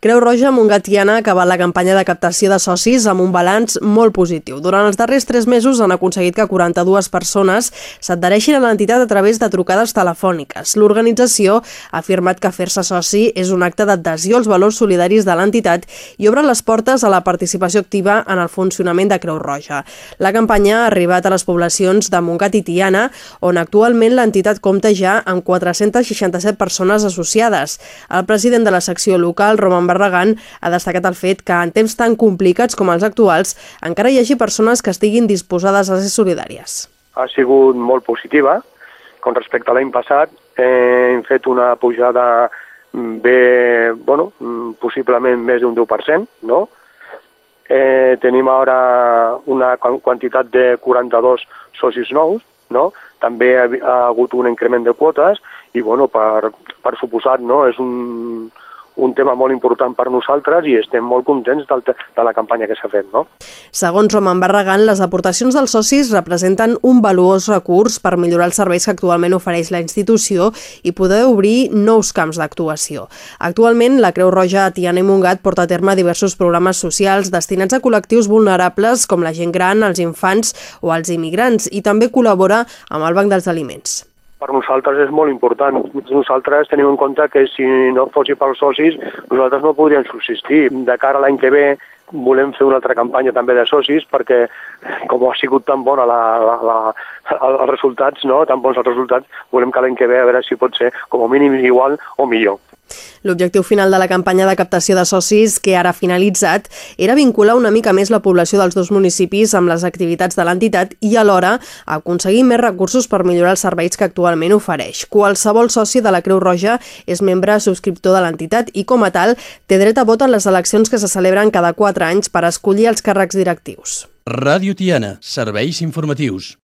Creu Roja Montgatiana ha acabat la campanya de captació de socis amb un balanç molt positiu. Durant els darrers tres mesos han aconseguit que 42 persones s'adhereixin a l'entitat a través de trucades telefòniques. L'organització ha afirmat que fer-se soci és un acte d'adhesió als valors solidaris de l'entitat i obre les portes a la participació activa en el funcionament de Creu Roja. La campanya ha arribat a les poblacions de Montgat i Tiana, on actualment l'entitat compta ja amb 467 persones associades. El president de la secció local, Roman Barragán ha destacat el fet que en temps tan complicats com els actuals encara hi hagi persones que estiguin disposades a ser solidàries. Ha sigut molt positiva. Con respecte a l'any passat eh, hem fet una pujada bé, bueno, possiblement més d'un 10%, no? Eh, tenim ara una quantitat de 42 socis nous, no? També ha, ha hagut un increment de quotes i, bueno, per, per suposat, no? És un, un tema molt important per nosaltres i estem molt contents del, de la campanya que s'ha fet. No? Segons Roman Barragán, les aportacions dels socis representen un valuós recurs per millorar els serveis que actualment ofereix la institució i poder obrir nous camps d'actuació. Actualment, la Creu Roja a Tiana i Montgat porta a terme diversos programes socials destinats a col·lectius vulnerables com la gent gran, els infants o els immigrants i també col·labora amb el Banc dels Aliments per nosaltres és molt important. Nosaltres tenim en compte que si no fos pels socis, nosaltres no podríem subsistir. De cara a l'any que ve volem fer una altra campanya també de socis perquè com ha sigut tan bona la, la, la, els resultats, no? tan bons els resultats, volem que l'any que ve a veure si pot ser com a mínim igual o millor. L'objectiu final de la campanya de captació de socis, que ara ha finalitzat, era vincular una mica més la població dels dos municipis amb les activitats de l'entitat i alhora aconseguir més recursos per millorar els serveis que actualment ofereix. Qualsevol soci de la Creu Roja és membre subscriptor de l'entitat i, com a tal, té dret a vot en les eleccions que se celebren cada quatre anys per escollir els càrrecs directius. Ràdio Tiana, serveis informatius.